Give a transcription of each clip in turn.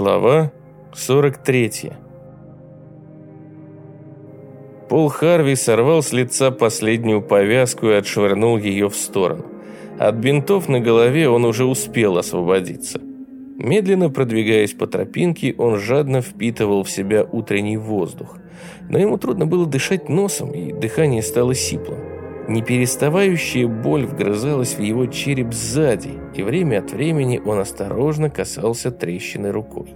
Глава 43 Пол Харви сорвал с лица последнюю повязку и отшвырнул ее в сторону. От бинтов на голове он уже успел освободиться. Медленно продвигаясь по тропинке, он жадно впитывал в себя утренний воздух. Но ему трудно было дышать носом, и дыхание стало сиплым. Непереставающая боль вгрызалась в его череп сзади, и время от времени он осторожно касался трещины рукой.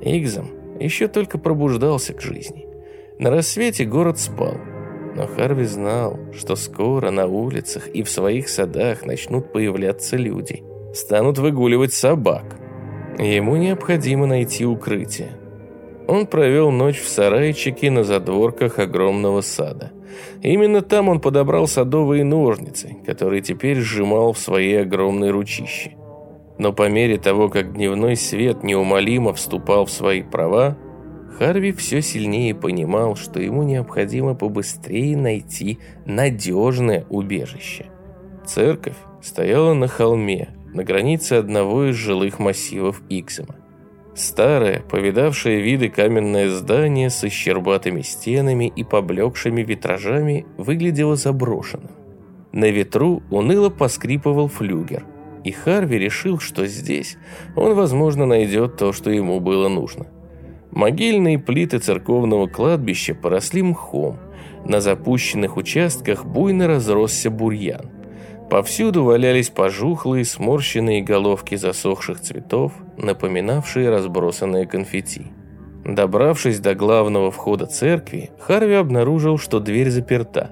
Игзам еще только пробуждался к жизни. На рассвете город спал, но Харви знал, что скоро на улицах и в своих садах начнут появляться люди, станут выгуливать собак. Ему необходимо найти укрытие. Он провел ночь в сарайчике на задворках огромного сада. Именно там он подобрал садовые ножницы, которые теперь сжимал в своей огромной ручище. Но по мере того, как дневной свет неумолимо вступал в свои права, Харви все сильнее понимал, что ему необходимо побыстрее найти надежное убежище. Церковь стояла на холме, на границе одного из жилых массивов Иксома. Старое, повидавшее виды каменное здание с исчербатыми стенами и поблекшими витражами выглядело заброшенным. На ветру уныло поскрипывал флюгер, и Харви решил, что здесь он, возможно, найдет то, что ему было нужно – Могильные плиты церковного кладбища поросли мхом. На запущенных участках буйно разросся бурьян. Повсюду валялись пожухлые, сморщенные головки засохших цветов, напоминавшие разбросанные конфетти. Добравшись до главного входа церкви, Харви обнаружил, что дверь заперта.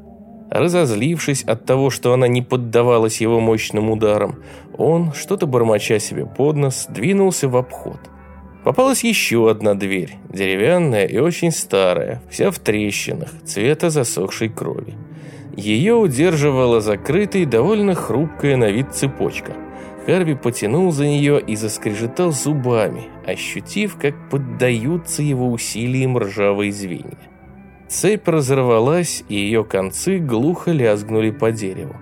Разозлившись от того, что она не поддавалась его мощным ударам, он, что-то бормоча себе под нос, двинулся в обход – Попалась еще одна дверь, деревянная и очень старая, вся в трещинах, цвета засохшей крови. Ее удерживала закрытой, довольно хрупкая на вид цепочка. Харви потянул за нее и заскрежетал зубами, ощутив, как поддаются его усилиям ржавые звенья. Цепь разорвалась, и ее концы глухо лязгнули по дереву.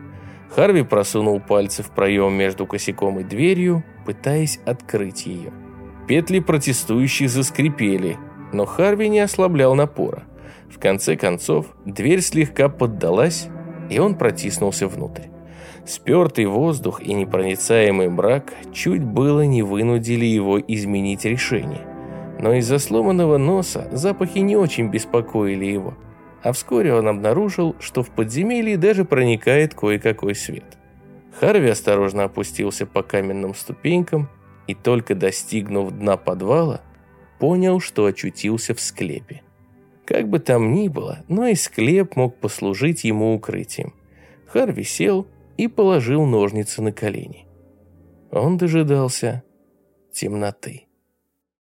Харви просунул пальцы в проем между косяком и дверью, пытаясь открыть ее. Петли протестующих заскрипели, но Харви не ослаблял напора. В конце концов, дверь слегка поддалась, и он протиснулся внутрь. Спертый воздух и непроницаемый мрак чуть было не вынудили его изменить решение. Но из-за сломанного носа запахи не очень беспокоили его. А вскоре он обнаружил, что в подземелье даже проникает кое-какой свет. Харви осторожно опустился по каменным ступенькам и только достигнув дна подвала, понял, что очутился в склепе. Как бы там ни было, но и склеп мог послужить ему укрытием. Харви сел и положил ножницы на колени. Он дожидался темноты.